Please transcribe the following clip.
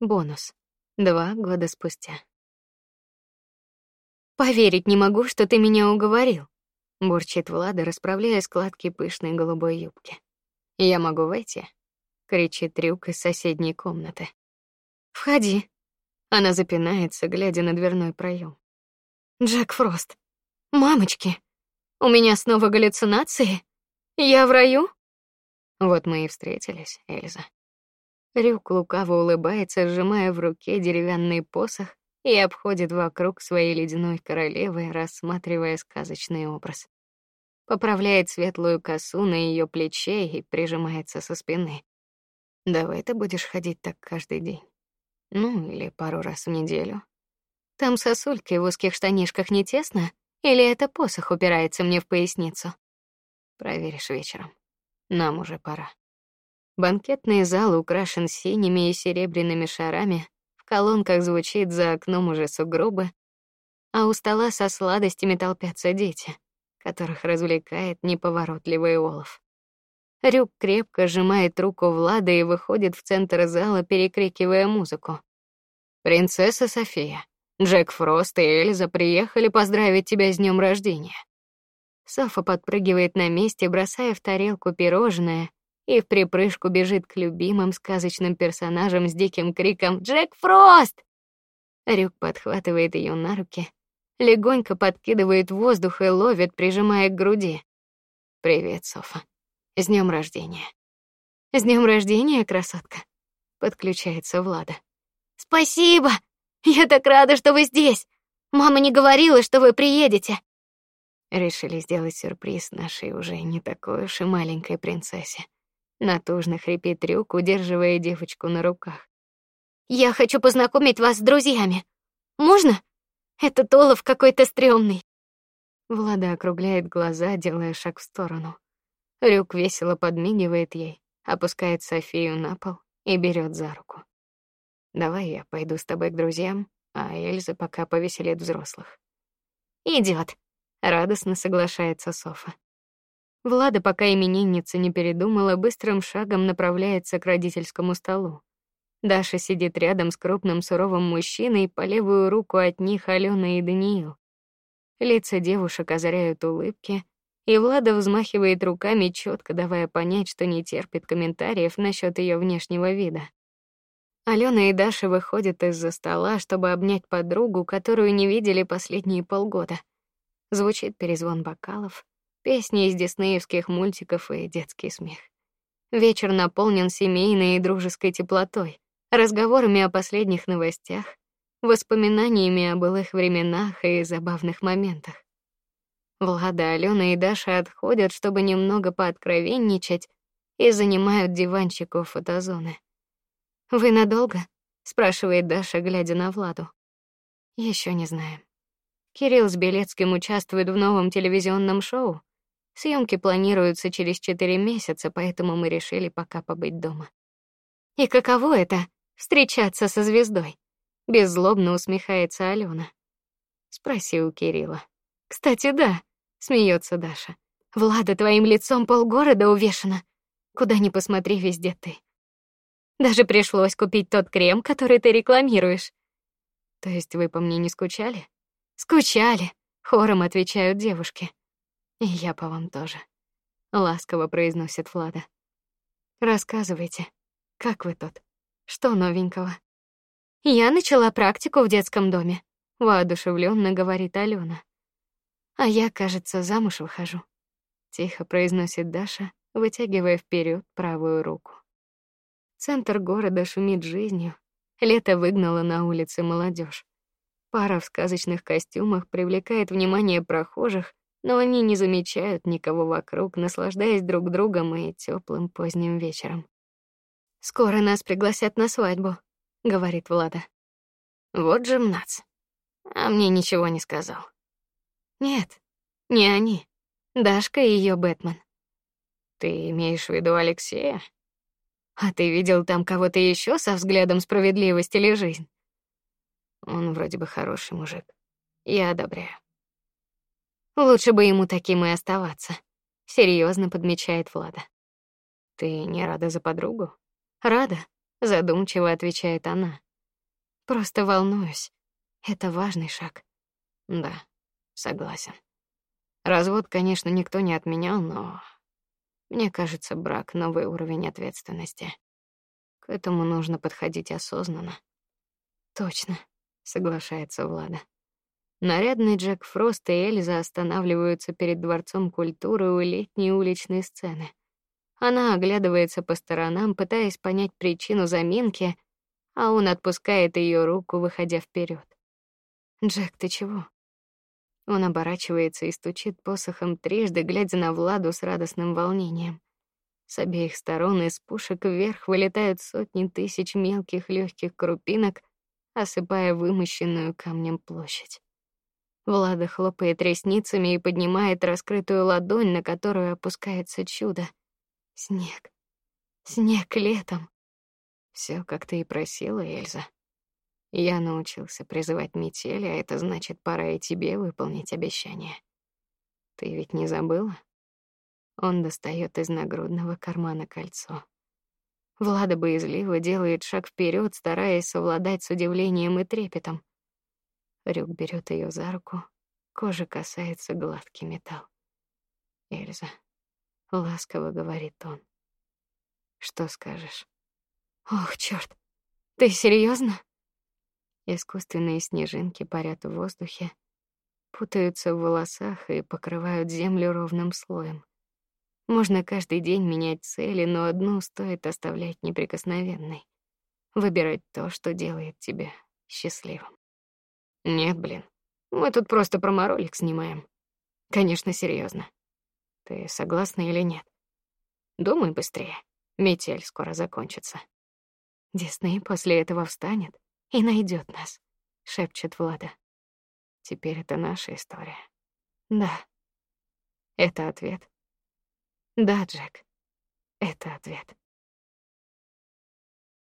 Бонус. Два года спустя. Поверить не могу, что ты меня уговорил, бурчит Влада, расправляя складки пышной голубой юбки. Я могу войти, кричит Трюк из соседней комнаты. Входи. Она запинается, глядя на дверной проем. Джек Фрост. Мамочки, у меня снова галлюцинации? Я в раю? Вот мы и встретились, Эльза. Рюк лукаво улыбается, сжимая в руке деревянный посох и обходит вокруг своей ледяной королевы, рассматривая сказочный образ. Поправляет светлую косу на ее плече и прижимается со спины. Давай ты будешь ходить так каждый день. Ну, или пару раз в неделю. Там сосульки в узких штанишках не тесно, или это посох упирается мне в поясницу? Проверишь вечером. Нам уже пора. Банкетный зал украшен синими и серебряными шарами, в колонках звучит за окном уже сугробы, а у стола со сладостями толпятся дети, которых развлекает неповоротливый Олов. Рюк крепко сжимает руку Влада и выходит в центр зала, перекрикивая музыку. Принцесса София, Джек Фрост и Эльза приехали поздравить тебя с днем рождения. Софа подпрыгивает на месте, бросая в тарелку пирожное и в припрыжку бежит к любимым сказочным персонажам с диким криком «Джек Фрост!». Рюк подхватывает ее на руки, легонько подкидывает в воздух и ловит, прижимая к груди. Привет, Софа. С днем рождения. С днем рождения, красотка. Подключается Влада. Спасибо. Я так рада, что вы здесь. Мама не говорила, что вы приедете. Решили сделать сюрприз нашей уже не такой уж и маленькой принцессе. Натужно хрипит Рюк, удерживая девочку на руках. Я хочу познакомить вас с друзьями. Можно? Этот Олов какой-то стрёмный. Влада округляет глаза, делая шаг в сторону. Рюк весело подмигивает ей, опускает Софию на пол и берет за руку. Давай я пойду с тобой к друзьям, а Эльза пока повеселит взрослых. Идет. Радостно соглашается Софа. Влада, пока именинница не передумала, быстрым шагом направляется к родительскому столу. Даша сидит рядом с крупным суровым мужчиной, по левую руку от них Алена и Даниил. Лица девушек озаряют улыбки, и Влада взмахивает руками, четко давая понять, что не терпит комментариев насчет ее внешнего вида. Алена и Даша выходят из-за стола, чтобы обнять подругу, которую не видели последние полгода. Звучит перезвон бокалов песни из диснеевских мультиков и детский смех. Вечер наполнен семейной и дружеской теплотой, разговорами о последних новостях, воспоминаниями о былых временах и забавных моментах. Влада, Алена и Даша отходят, чтобы немного пооткровенничать, и занимают диванчик у фотозоны. Вы надолго? спрашивает Даша, глядя на Владу. Еще не знаем. Кирилл с Белецким участвуют в новом телевизионном шоу. Съемки планируются через четыре месяца, поэтому мы решили пока побыть дома. И каково это встречаться со звездой? Беззлобно усмехается Алена. Спроси у Кирилла. Кстати, да, смеется Даша. Влада твоим лицом полгорода увешано. Куда ни посмотри, везде ты. Даже пришлось купить тот крем, который ты рекламируешь. То есть вы по мне не скучали? Скучали, хором отвечают девушки. Я по вам тоже, ласково произносит Влада. Рассказывайте, как вы тут? Что новенького? Я начала практику в детском доме, воодушевленно говорит Алена. А я, кажется, замуж выхожу, тихо произносит Даша, вытягивая вперед правую руку. Центр города шумит жизнью. Лето выгнало на улицы молодежь. Пара в сказочных костюмах привлекает внимание прохожих, но они не замечают никого вокруг, наслаждаясь друг другом и теплым поздним вечером. Скоро нас пригласят на свадьбу, говорит Влада. Вот же мнац. А мне ничего не сказал. Нет, не они. Дашка и ее Бэтмен. Ты имеешь в виду Алексея? А ты видел там кого-то еще со взглядом справедливости или жизнь? Он вроде бы хороший мужик. Я одобряю. Лучше бы ему таким и оставаться, серьезно подмечает Влада. Ты не рада за подругу? Рада, задумчиво отвечает она. Просто волнуюсь. Это важный шаг. Да, согласен. Развод, конечно, никто не отменял, но мне кажется, брак новый уровень ответственности. К этому нужно подходить осознанно. Точно, соглашается Влада. Нарядный Джек Фрост и Эльза останавливаются перед дворцом культуры у летней уличной сцены. Она оглядывается по сторонам, пытаясь понять причину заминки, а он отпускает ее руку, выходя вперед. Джек, ты чего? Он оборачивается и стучит посохом трижды, глядя на Владу с радостным волнением. С обеих сторон из пушек вверх вылетают сотни тысяч мелких легких крупинок, осыпая вымощенную камнем площадь. Влада хлопает ресницами и поднимает раскрытую ладонь, на которую опускается чудо. Снег. Снег летом. Все, как ты и просила, Эльза. Я научился призывать метели, а это значит, пора и тебе выполнить обещание. Ты ведь не забыла? Он достает из нагрудного кармана кольцо. Влада боязливо делает шаг вперед, стараясь совладать с удивлением и трепетом. Рюк берет ее за руку, кожа касается гладкий металл. Эльза, ласково говорит он. Что скажешь? Ох, чёрт. Ты серьезно? Искусственные снежинки парят в воздухе, путаются в волосах и покрывают землю ровным слоем. Можно каждый день менять цели, но одну стоит оставлять неприкосновенной. Выбирать то, что делает тебя счастливым. Нет, блин. Мы тут просто про ролик снимаем. Конечно, серьезно. Ты согласна или нет? Думай быстрее. Метель скоро закончится. Дисней после этого встанет и найдет нас, шепчет Влада. Теперь это наша история. Да. Это ответ. Да, Джек. Это ответ.